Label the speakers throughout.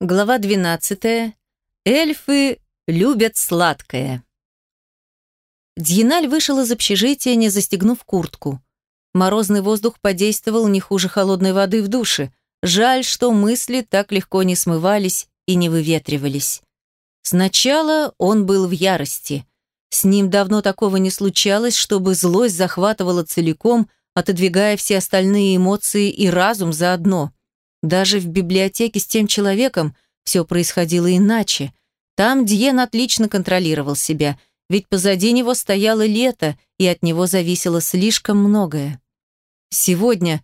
Speaker 1: Глава 12. Эльфы любят сладкое. Дьеналь вышел из общежития, не застегнув куртку. Морозный воздух подействовал не хуже холодной воды в душе. Жаль, что мысли так легко не смывались и не выветривались. Сначала он был в ярости. С ним давно такого не случалось, чтобы злость захватывала целиком, отодвигая все остальные эмоции и разум заодно – даже в библиотеке с тем человеком все происходило иначе. Там Дьен отлично контролировал себя, ведь позади него стояло лето, и от него зависело слишком многое. Сегодня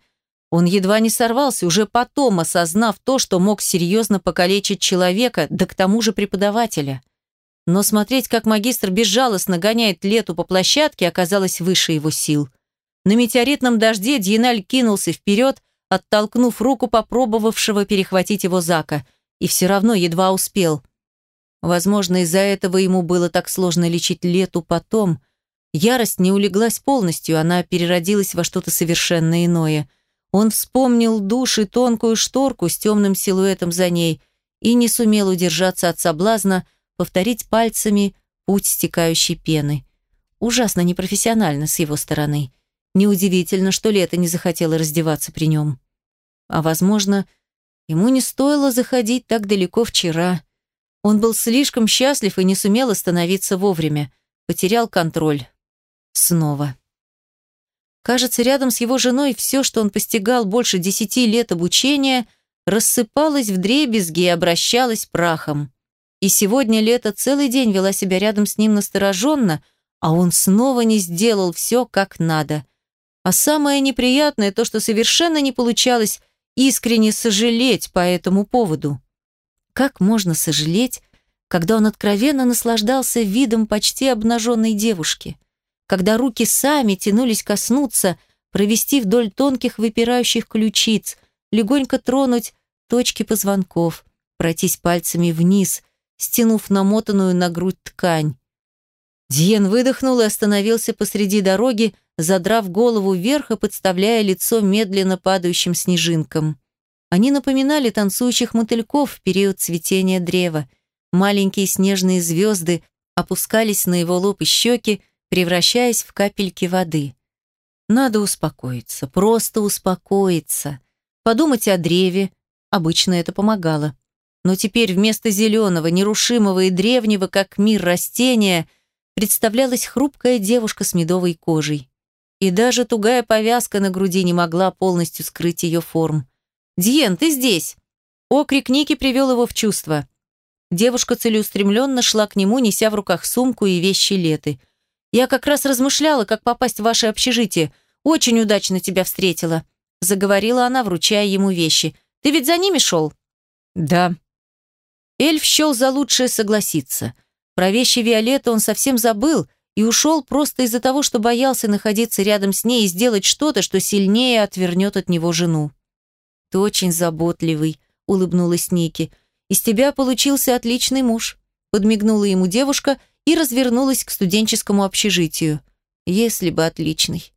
Speaker 1: он едва не сорвался, уже потом осознав то, что мог серьезно покалечить человека, да к тому же преподавателя. Но смотреть, как магистр безжалостно гоняет лету по площадке, оказалось выше его сил. На метеоритном дожде Дьеналь кинулся вперед, оттолкнув руку попробовавшего перехватить его Зака, и все равно едва успел. Возможно, из-за этого ему было так сложно лечить Лету потом. Ярость не улеглась полностью, она переродилась во что-то совершенно иное. Он вспомнил душ и тонкую шторку с темным силуэтом за ней и не сумел удержаться от соблазна повторить пальцами путь стекающей пены. Ужасно непрофессионально с его стороны. Неудивительно, что Лето не захотела раздеваться при нем. А, возможно, ему не стоило заходить так далеко вчера. Он был слишком счастлив и не сумел остановиться вовремя. Потерял контроль. Снова. Кажется, рядом с его женой все, что он постигал больше десяти лет обучения, рассыпалось в дребезги и обращалось прахом. И сегодня Лето целый день вела себя рядом с ним настороженно, а он снова не сделал все как надо. А самое неприятное то, что совершенно не получалось искренне сожалеть по этому поводу. Как можно сожалеть, когда он откровенно наслаждался видом почти обнаженной девушки, когда руки сами тянулись коснуться, провести вдоль тонких выпирающих ключиц, легонько тронуть точки позвонков, пройтись пальцами вниз, стянув намотанную на грудь ткань. Диен выдохнул и остановился посреди дороги, задрав голову вверх и подставляя лицо медленно падающим снежинкам. Они напоминали танцующих мотыльков в период цветения древа. Маленькие снежные звезды опускались на его лоб и щеки, превращаясь в капельки воды. Надо успокоиться, просто успокоиться. Подумать о древе. Обычно это помогало. Но теперь вместо зеленого, нерушимого и древнего, как мир растения, представлялась хрупкая девушка с медовой кожей и даже тугая повязка на груди не могла полностью скрыть ее форм. «Диен, ты здесь!» Окрик Ники привел его в чувство. Девушка целеустремленно шла к нему, неся в руках сумку и вещи Леты. «Я как раз размышляла, как попасть в ваше общежитие. Очень удачно тебя встретила», — заговорила она, вручая ему вещи. «Ты ведь за ними шел?» «Да». Эльф счел за лучшее согласиться. Про вещи Виолетты он совсем забыл — и ушел просто из-за того, что боялся находиться рядом с ней и сделать что-то, что сильнее отвернет от него жену. «Ты очень заботливый», — улыбнулась Ники. «Из тебя получился отличный муж», — подмигнула ему девушка и развернулась к студенческому общежитию. «Если бы отличный».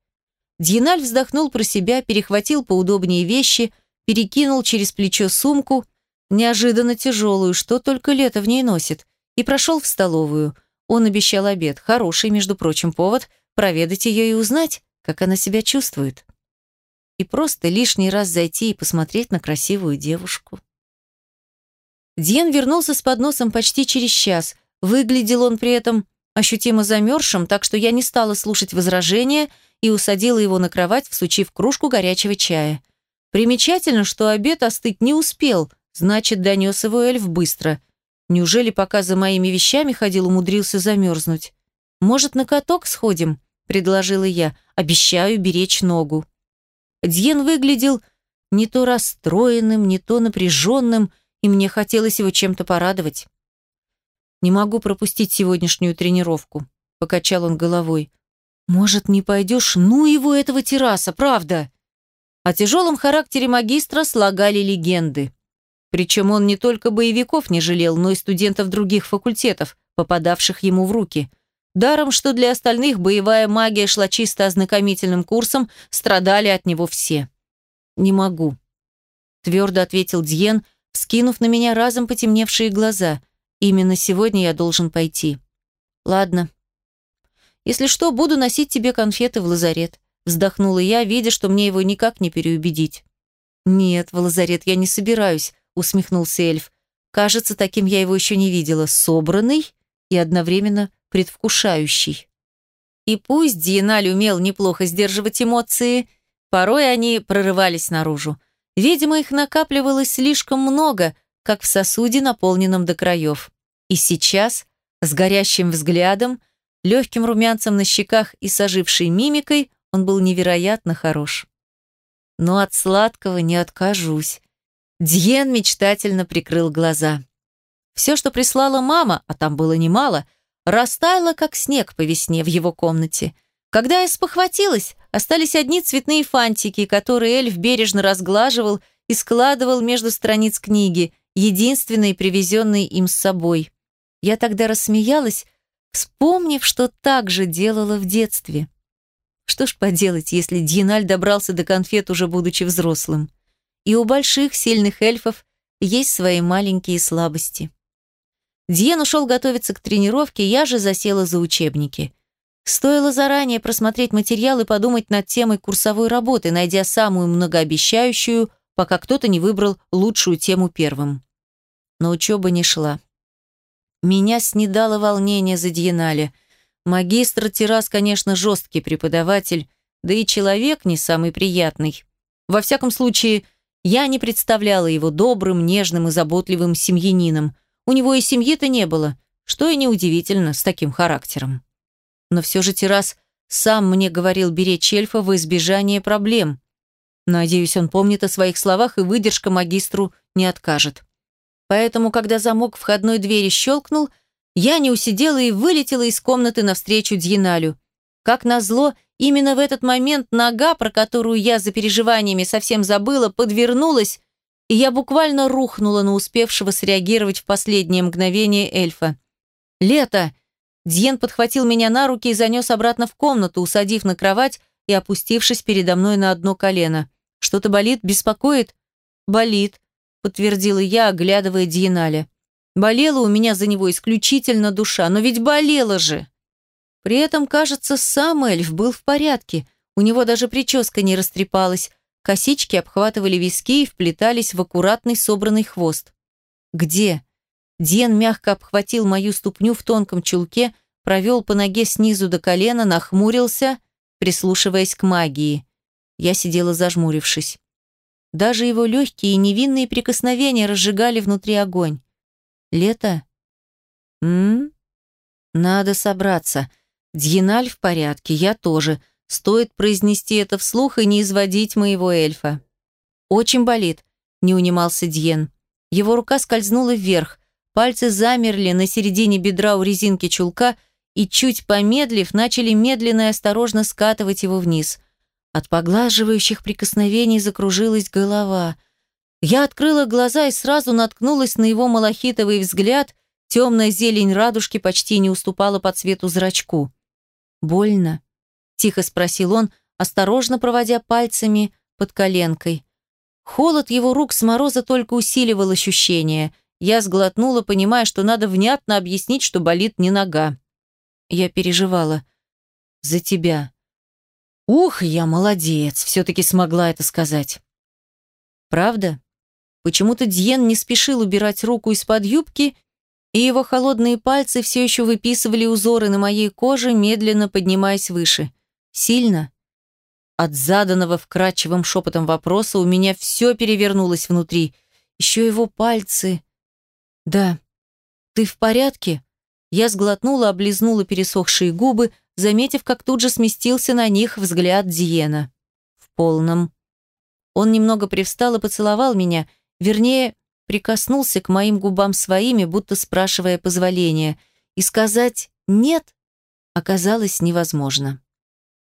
Speaker 1: Дьеналь вздохнул про себя, перехватил поудобнее вещи, перекинул через плечо сумку, неожиданно тяжелую, что только лето в ней носит, и прошел в столовую — он обещал обед, хороший, между прочим, повод проведать ее и узнать, как она себя чувствует. И просто лишний раз зайти и посмотреть на красивую девушку. Дьен вернулся с подносом почти через час. Выглядел он при этом ощутимо замерзшим, так что я не стала слушать возражения и усадила его на кровать, всучив кружку горячего чая. Примечательно, что обед остыть не успел, значит, донес его эльф быстро – Неужели пока за моими вещами ходил, умудрился замерзнуть? Может, на каток сходим? Предложила я. Обещаю беречь ногу. Дьен выглядел не то расстроенным, не то напряженным, и мне хотелось его чем-то порадовать. «Не могу пропустить сегодняшнюю тренировку», — покачал он головой. «Может, не пойдешь? Ну его, этого терраса, правда!» О тяжелом характере магистра слагали легенды. Причем он не только боевиков не жалел, но и студентов других факультетов, попадавших ему в руки. Даром, что для остальных боевая магия шла чисто ознакомительным курсом, страдали от него все. «Не могу», – твердо ответил Дьен, скинув на меня разом потемневшие глаза. Именно сегодня я должен пойти. Ладно. Если что, буду носить тебе конфеты в лазарет. Вздохнула я, видя, что мне его никак не переубедить. «Нет, в лазарет я не собираюсь», — усмехнулся эльф. «Кажется, таким я его еще не видела. Собранный и одновременно предвкушающий». И пусть Диеналь умел неплохо сдерживать эмоции, порой они прорывались наружу. Видимо, их накапливалось слишком много, как в сосуде, наполненном до краев. И сейчас, с горящим взглядом, легким румянцем на щеках и сожившей мимикой, он был невероятно хорош. Но от сладкого не откажусь. Дьен мечтательно прикрыл глаза. Все, что прислала мама, а там было немало, растаяло, как снег по весне в его комнате. Когда я спохватилась, остались одни цветные фантики, которые эльф бережно разглаживал и складывал между страниц книги, единственной привезенной им с собой. Я тогда рассмеялась, вспомнив, что так же делала в детстве. Что ж поделать, если Диналь добрался до конфет уже будучи взрослым. И у больших, сильных эльфов есть свои маленькие слабости. Диен ушел готовиться к тренировке, я же засела за учебники. Стоило заранее просмотреть материал и подумать над темой курсовой работы, найдя самую многообещающую, пока кто-то не выбрал лучшую тему первым. Но учеба не шла. Меня снедало волнение за Диенале – Магистр Террас, конечно, жесткий преподаватель, да и человек не самый приятный. Во всяком случае, я не представляла его добрым, нежным и заботливым семьянином. У него и семьи-то не было, что и неудивительно с таким характером. Но все же Террас сам мне говорил беречь эльфа в избежание проблем. Надеюсь, он помнит о своих словах и выдержка магистру не откажет. Поэтому, когда замок входной двери щелкнул, я не усидела и вылетела из комнаты навстречу Дьеналю. Как назло, именно в этот момент нога, про которую я за переживаниями совсем забыла, подвернулась, и я буквально рухнула на успевшего среагировать в последнее мгновение эльфа. «Лето!» Дьен подхватил меня на руки и занес обратно в комнату, усадив на кровать и опустившись передо мной на одно колено. «Что-то болит? Беспокоит?» «Болит», — подтвердила я, оглядывая Дьеналя. Болела у меня за него исключительно душа, но ведь болела же. При этом, кажется, сам эльф был в порядке. У него даже прическа не растрепалась, косички обхватывали виски и вплетались в аккуратный собранный хвост. «Где?» Ден мягко обхватил мою ступню в тонком чулке, провел по ноге снизу до колена, нахмурился, прислушиваясь к магии. Я сидела зажмурившись. Даже его легкие и невинные прикосновения разжигали внутри огонь. Лето? М? Надо собраться. Дьеналь в порядке, я тоже. Стоит произнести это вслух и не изводить моего эльфа. Очень болит, не унимался Дьен. Его рука скользнула вверх, пальцы замерли на середине бедра у резинки чулка и, чуть помедлив, начали медленно и осторожно скатывать его вниз. От поглаживающих прикосновений закружилась голова – я открыла глаза и сразу наткнулась на его малахитовый взгляд, темная зелень радужки почти не уступала по цвету зрачку. «Больно?» – тихо спросил он, осторожно проводя пальцами под коленкой. Холод его рук с мороза только усиливал ощущение. Я сглотнула, понимая, что надо внятно объяснить, что болит не нога. Я переживала. «За тебя». «Ух, я молодец!» – все-таки смогла это сказать. «Правда?» Почему-то Дьен не спешил убирать руку из-под юбки, и его холодные пальцы все еще выписывали узоры на моей коже, медленно поднимаясь выше. Сильно? От заданного вкрадчивым шепотом вопроса у меня все перевернулось внутри. Еще его пальцы. Да. Ты в порядке? Я сглотнула, облизнула пересохшие губы, заметив, как тут же сместился на них взгляд Диена. В полном. Он немного привстал и поцеловал меня, Вернее, прикоснулся к моим губам своими, будто спрашивая позволения, и сказать «нет» оказалось невозможно.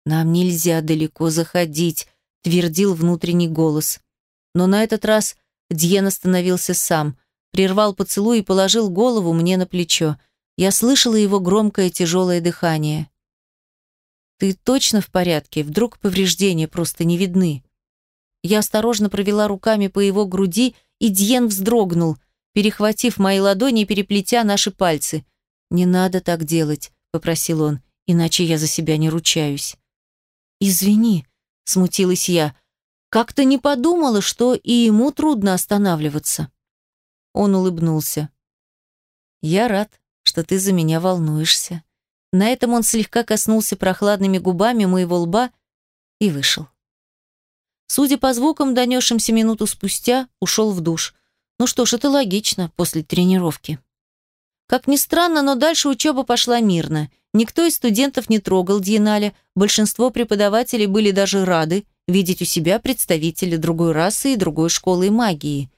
Speaker 1: «Нам нельзя далеко заходить», — твердил внутренний голос. Но на этот раз Дьен остановился сам, прервал поцелуй и положил голову мне на плечо. Я слышала его громкое тяжелое дыхание. «Ты точно в порядке? Вдруг повреждения просто не видны?» Я осторожно провела руками по его груди и Дьен вздрогнул, перехватив мои ладони и переплетя наши пальцы. «Не надо так делать», — попросил он, — «иначе я за себя не ручаюсь». «Извини», — смутилась я, — «как-то не подумала, что и ему трудно останавливаться». Он улыбнулся. «Я рад, что ты за меня волнуешься». На этом он слегка коснулся прохладными губами моего лба и вышел. Судя по звукам, донесшимся минуту спустя, ушел в душ. Ну что ж, это логично после тренировки. Как ни странно, но дальше учеба пошла мирно. Никто из студентов не трогал Диенале, большинство преподавателей были даже рады видеть у себя представителя другой расы и другой школы магии.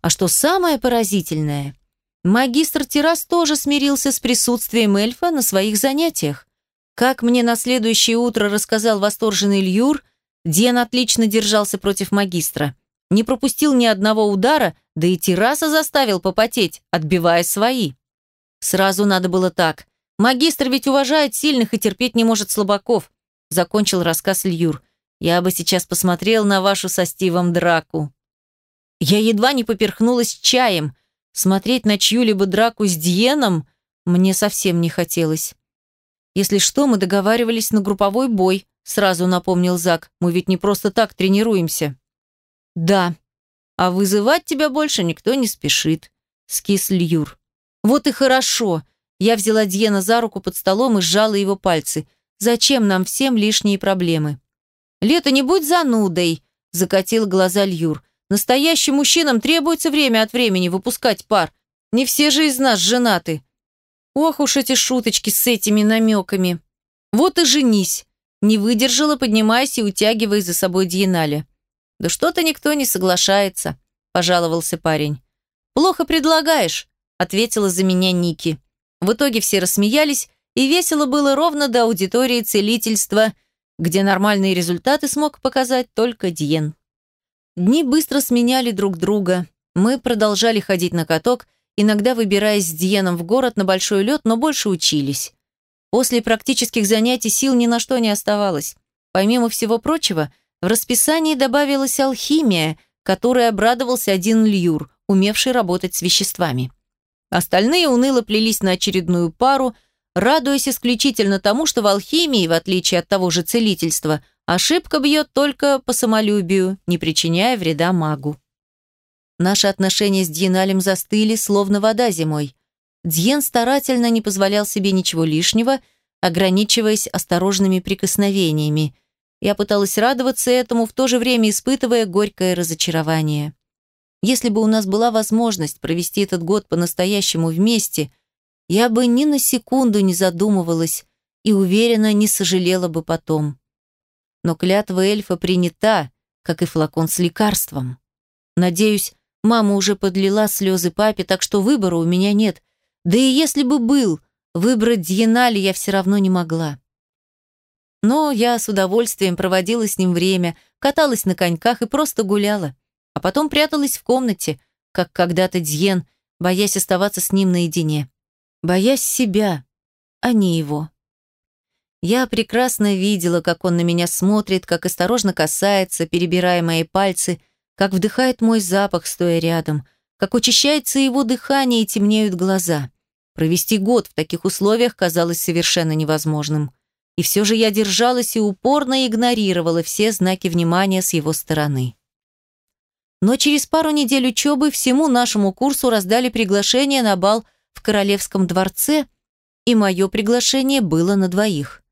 Speaker 1: А что самое поразительное, магистр Террас тоже смирился с присутствием эльфа на своих занятиях. Как мне на следующее утро рассказал восторженный Льюр, Диан отлично держался против магистра. Не пропустил ни одного удара, да и терраса заставил попотеть, отбивая свои. Сразу надо было так. Магистр ведь уважает сильных и терпеть не может слабаков, закончил рассказ Льюр. Я бы сейчас посмотрел на вашу со Стивом драку. Я едва не поперхнулась чаем. Смотреть на чью-либо драку с Диеном мне совсем не хотелось. Если что, мы договаривались на групповой бой, сразу напомнил Зак. Мы ведь не просто так тренируемся. Да. А вызывать тебя больше никто не спешит, скис Льюр. Вот и хорошо. Я взяла Дьена за руку под столом и сжала его пальцы. Зачем нам всем лишние проблемы? Лето, не будь занудой, закатил глаза Льюр. Настоящим мужчинам требуется время от времени выпускать пар. Не все же из нас женаты. Ох уж эти шуточки с этими намеками. Вот и женись. Не выдержала, поднимаясь и утягивая за собой Дьенале. «Да что-то никто не соглашается», – пожаловался парень. «Плохо предлагаешь», – ответила за меня Ники. В итоге все рассмеялись, и весело было ровно до аудитории целительства, где нормальные результаты смог показать только Дьен. Дни быстро сменяли друг друга. Мы продолжали ходить на каток, иногда выбираясь с Диеном в город на большой лед, но больше учились. После практических занятий сил ни на что не оставалось. Помимо всего прочего, в расписании добавилась алхимия, которой обрадовался один Льюр, умевший работать с веществами. Остальные уныло плелись на очередную пару, радуясь исключительно тому, что в алхимии, в отличие от того же целительства, ошибка бьет только по самолюбию, не причиняя вреда магу. Наши отношения с Дьеналем застыли, словно вода зимой. Дьен старательно не позволял себе ничего лишнего, ограничиваясь осторожными прикосновениями. Я пыталась радоваться этому, в то же время испытывая горькое разочарование. Если бы у нас была возможность провести этот год по-настоящему вместе, я бы ни на секунду не задумывалась и, уверенно, не сожалела бы потом. Но клятва эльфа принята, как и флакон с лекарством. Надеюсь, мама уже подлила слезы папе, так что выбора у меня нет, да и если бы был, выбрать Дьенали я все равно не могла. Но я с удовольствием проводила с ним время, каталась на коньках и просто гуляла. А потом пряталась в комнате, как когда-то Дьен, боясь оставаться с ним наедине. Боясь себя, а не его. Я прекрасно видела, как он на меня смотрит, как осторожно касается, перебирая мои пальцы, как вдыхает мой запах, стоя рядом — как учащается его дыхание и темнеют глаза. Провести год в таких условиях казалось совершенно невозможным. И все же я держалась и упорно игнорировала все знаки внимания с его стороны. Но через пару недель учебы всему нашему курсу раздали приглашение на бал в Королевском дворце, и мое приглашение было на двоих.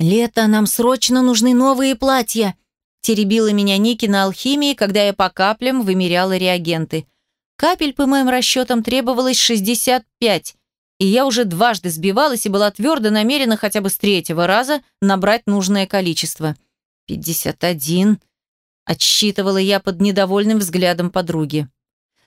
Speaker 1: «Лето, нам срочно нужны новые платья!» теребила меня Ники на алхимии, когда я по каплям вымеряла реагенты. Капель, по моим расчетам, требовалось 65, и я уже дважды сбивалась и была твердо намерена хотя бы с третьего раза набрать нужное количество. 51. Отсчитывала я под недовольным взглядом подруги.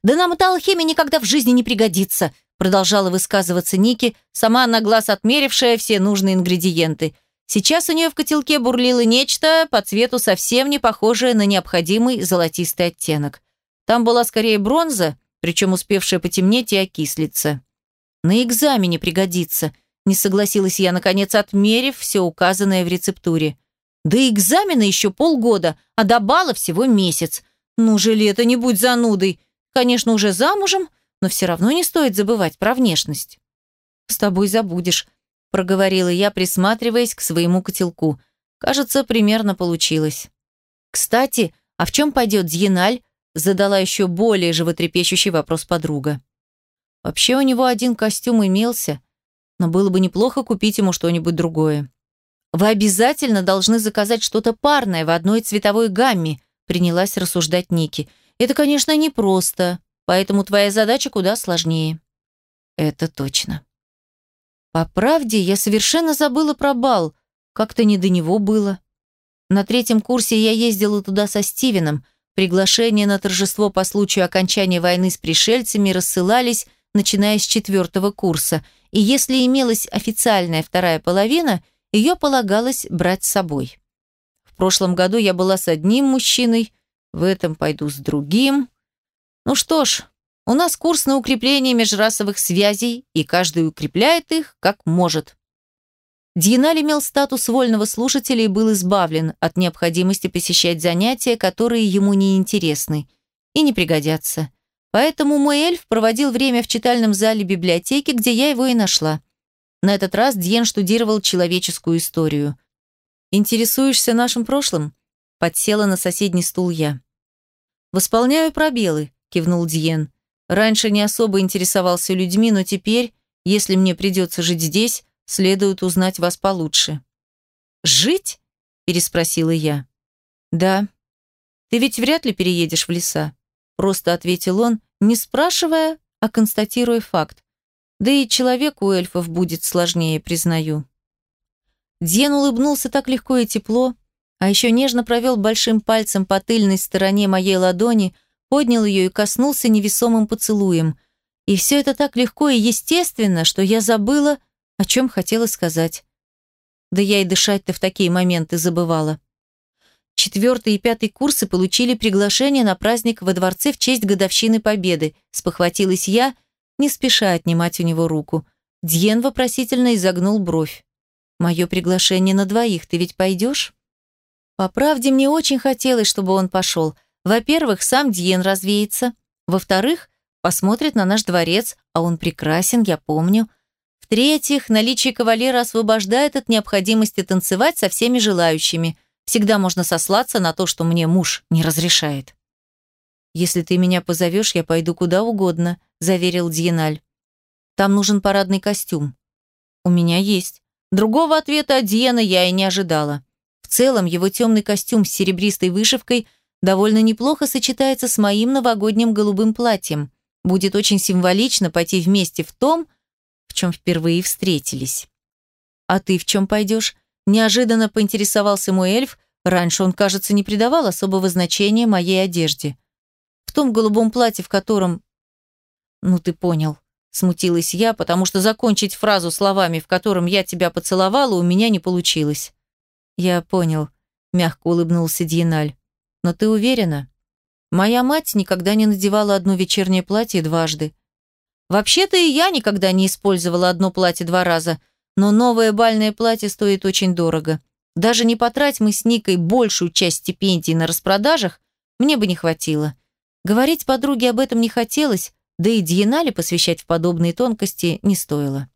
Speaker 1: «Да нам эта алхимия никогда в жизни не пригодится», продолжала высказываться Ники, сама на глаз отмерившая все нужные ингредиенты. Сейчас у нее в котелке бурлило нечто по цвету совсем не похожее на необходимый золотистый оттенок. Там была скорее бронза, причем успевшая потемнеть и окислиться. На экзамене пригодится, не согласилась я, наконец, отмерив все указанное в рецептуре. До экзамена еще полгода, а до бала всего месяц. Ну же, лето, не будь занудой. конечно, уже замужем, но все равно не стоит забывать про внешность. «С тобой забудешь», — проговорила я, присматриваясь к своему котелку. Кажется, примерно получилось. «Кстати, а в чем пойдет Дьеналь?» — задала еще более животрепещущий вопрос подруга. Вообще у него один костюм имелся, но было бы неплохо купить ему что-нибудь другое. «Вы обязательно должны заказать что-то парное в одной цветовой гамме», принялась рассуждать Ники. «Это, конечно, непросто, поэтому твоя задача куда сложнее». «Это точно». По правде, я совершенно забыла про бал, как-то не до него было. На третьем курсе я ездила туда со Стивеном, приглашения на торжество по случаю окончания войны с пришельцами рассылались, начиная с четвертого курса, и если имелась официальная вторая половина – ее полагалось брать с собой. В прошлом году я была с одним мужчиной, в этом пойду с другим. Ну что ж, у нас курс на укрепление межрасовых связей, и каждый укрепляет их, как может. Дьеналь имел статус вольного слушателя и был избавлен от необходимости посещать занятия, которые ему не интересны и не пригодятся. Поэтому мой эльф проводил время в читальном зале библиотеки, где я его и нашла. На этот раз Дьен штудировал человеческую историю. «Интересуешься нашим прошлым?» Подсела на соседний стул я. «Восполняю пробелы», — кивнул Дьен. «Раньше не особо интересовался людьми, но теперь, если мне придется жить здесь, следует узнать вас получше». «Жить?» — переспросила я. «Да. Ты ведь вряд ли переедешь в леса», — просто ответил он, не спрашивая, а констатируя факт. Да и человеку у эльфов будет сложнее, признаю. Дьен улыбнулся так легко и тепло, а еще нежно провел большим пальцем по тыльной стороне моей ладони, поднял ее и коснулся невесомым поцелуем. И все это так легко и естественно, что я забыла, о чем хотела сказать. Да я и дышать-то в такие моменты забывала. Четвертый и пятый курсы получили приглашение на праздник во дворце в честь годовщины Победы. Спохватилась я – не спеша отнимать у него руку. Дьен вопросительно изогнул бровь. «Мое приглашение на двоих, ты ведь пойдешь?» По правде, мне очень хотелось, чтобы он пошел. Во-первых, сам Дьен развеется. Во-вторых, посмотрит на наш дворец, а он прекрасен, я помню. В-третьих, наличие кавалера освобождает от необходимости танцевать со всеми желающими. Всегда можно сослаться на то, что мне муж не разрешает. «Если ты меня позовешь, я пойду куда угодно», – заверил Дьеналь. «Там нужен парадный костюм». «У меня есть». Другого ответа от Диена я и не ожидала. В целом, его темный костюм с серебристой вышивкой довольно неплохо сочетается с моим новогодним голубым платьем. Будет очень символично пойти вместе в том, чем впервые встретились. «А ты в чем пойдешь?» Неожиданно поинтересовался мой эльф. Раньше он, кажется, не придавал особого значения моей одежде в том голубом платье, в котором... Ну, ты понял. Смутилась я, потому что закончить фразу словами, в котором я тебя поцеловала, у меня не получилось. Я понял, мягко улыбнулся Дьеналь. Но ты уверена? Моя мать никогда не надевала одно вечернее платье дважды. Вообще-то и я никогда не использовала одно платье два раза, но новое бальное платье стоит очень дорого. Даже не потрать мы с Никой большую часть стипендий на распродажах, мне бы не хватило. Говорить подруге об этом не хотелось, да и Диенале посвящать в подобные тонкости не стоило.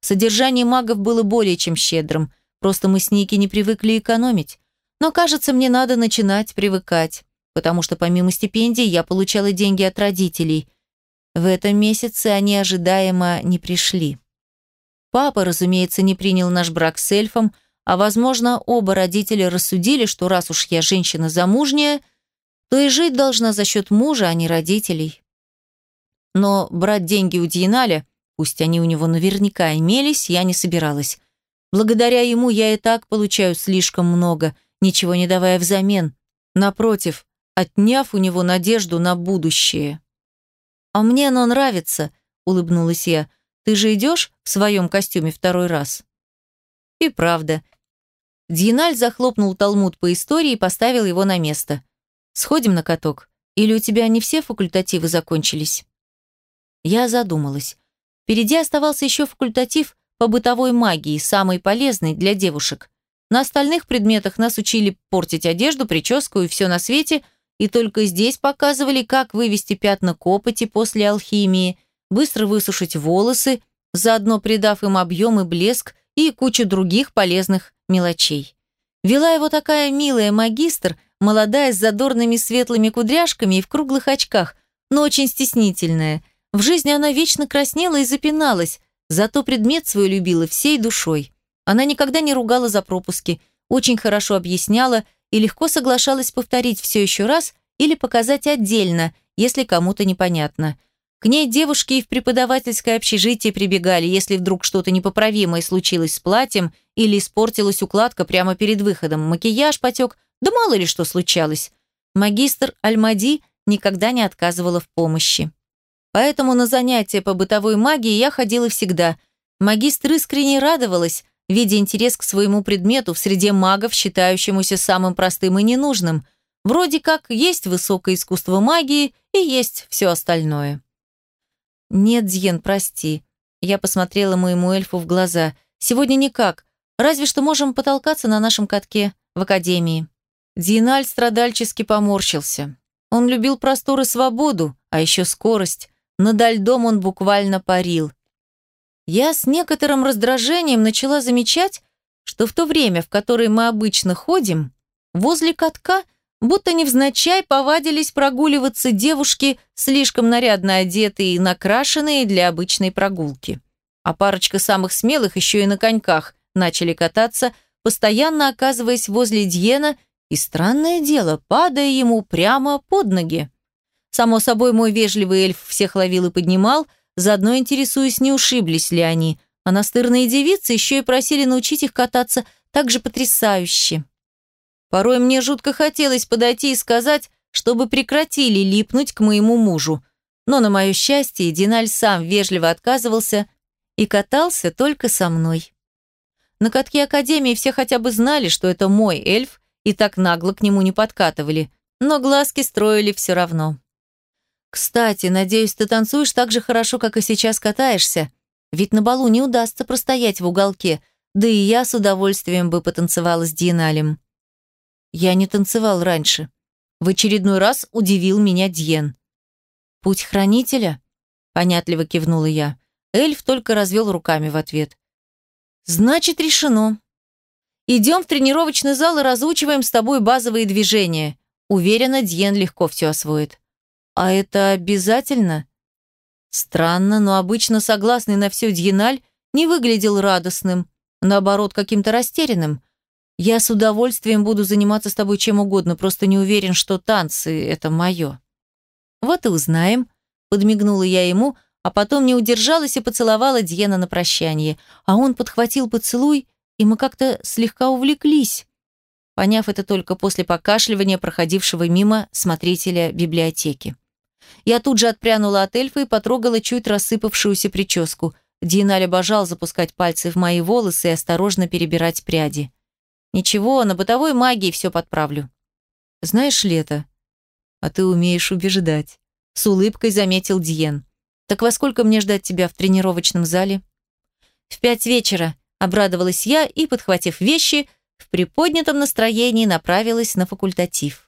Speaker 1: Содержание магов было более чем щедрым, просто мы с Ники не привыкли экономить. Но, кажется, мне надо начинать привыкать, потому что помимо стипендий я получала деньги от родителей. В этом месяце они ожидаемо не пришли. Папа, разумеется, не принял наш брак с эльфом, а, возможно, оба родителя рассудили, что раз уж я женщина замужняя, то и жить должна за счет мужа, а не родителей. Но брать деньги у Дьеналя, пусть они у него наверняка имелись, я не собиралась. Благодаря ему я и так получаю слишком много, ничего не давая взамен. Напротив, отняв у него надежду на будущее. «А мне оно нравится», — улыбнулась я. «Ты же идешь в своем костюме второй раз?» И правда. Дьеналь захлопнул талмуд по истории и поставил его на место. Сходим на каток? Или у тебя не все факультативы закончились?» Я задумалась. Впереди оставался еще факультатив по бытовой магии, самый полезный для девушек. На остальных предметах нас учили портить одежду, прическу и все на свете, и только здесь показывали, как вывести пятна копоти после алхимии, быстро высушить волосы, заодно придав им объем и блеск и кучу других полезных мелочей. Вела его такая милая магистр, молодая с задорными светлыми кудряшками и в круглых очках, но очень стеснительная. В жизни она вечно краснела и запиналась, зато предмет свой любила всей душой. Она никогда не ругала за пропуски, очень хорошо объясняла и легко соглашалась повторить все еще раз или показать отдельно, если кому-то непонятно. К ней девушки и в преподавательское общежитие прибегали, если вдруг что-то непоправимое случилось с платьем или испортилась укладка прямо перед выходом, макияж потек, да мало ли что случалось. Магистр Альмади никогда не отказывала в помощи. Поэтому на занятия по бытовой магии я ходила всегда. Магистр искренне радовалась, видя интерес к своему предмету в среде магов, считающемуся самым простым и ненужным. Вроде как есть высокое искусство магии и есть все остальное. «Нет, Дьен, прости». Я посмотрела моему эльфу в глаза. «Сегодня никак. Разве что можем потолкаться на нашем катке в академии». Диналь страдальчески поморщился. Он любил простор и свободу, а еще скорость. Надо льдом он буквально парил. Я с некоторым раздражением начала замечать, что в то время, в которое мы обычно ходим, возле катка будто невзначай повадились прогуливаться девушки, слишком нарядно одетые и накрашенные для обычной прогулки. А парочка самых смелых еще и на коньках начали кататься, постоянно оказываясь возле Дьена и, странное дело, падая ему прямо под ноги. Само собой, мой вежливый эльф всех ловил и поднимал, заодно интересуясь, не ушиблись ли они, а девицы еще и просили научить их кататься так же потрясающе. Порой мне жутко хотелось подойти и сказать, чтобы прекратили липнуть к моему мужу, но, на мое счастье, Диналь сам вежливо отказывался и катался только со мной. На катке Академии все хотя бы знали, что это мой эльф, и так нагло к нему не подкатывали, но глазки строили все равно. «Кстати, надеюсь, ты танцуешь так же хорошо, как и сейчас катаешься. Ведь на балу не удастся простоять в уголке, да и я с удовольствием бы потанцевала с Диеналем». Я не танцевал раньше. В очередной раз удивил меня Дьен. «Путь хранителя?» – понятливо кивнула я. Эльф только развел руками в ответ. «Значит, решено. Идем в тренировочный зал и разучиваем с тобой базовые движения. Уверена, Дьен легко все освоит». «А это обязательно?» Странно, но обычно согласный на все Дьеналь не выглядел радостным, наоборот, каким-то растерянным. «Я с удовольствием буду заниматься с тобой чем угодно, просто не уверен, что танцы — это мое». «Вот и узнаем», — подмигнула я ему, а потом не удержалась и поцеловала Дьена на прощание, а он подхватил поцелуй, и мы как-то слегка увлеклись, поняв это только после покашливания проходившего мимо смотрителя библиотеки. Я тут же отпрянула от эльфа и потрогала чуть рассыпавшуюся прическу. Диналь обожал запускать пальцы в мои волосы и осторожно перебирать пряди. Ничего, на бытовой магии все подправлю. Знаешь, Лето, а ты умеешь убеждать. С улыбкой заметил Диен. Так во сколько мне ждать тебя в тренировочном зале? В пять вечера, обрадовалась я и, подхватив вещи, в приподнятом настроении направилась на факультатив.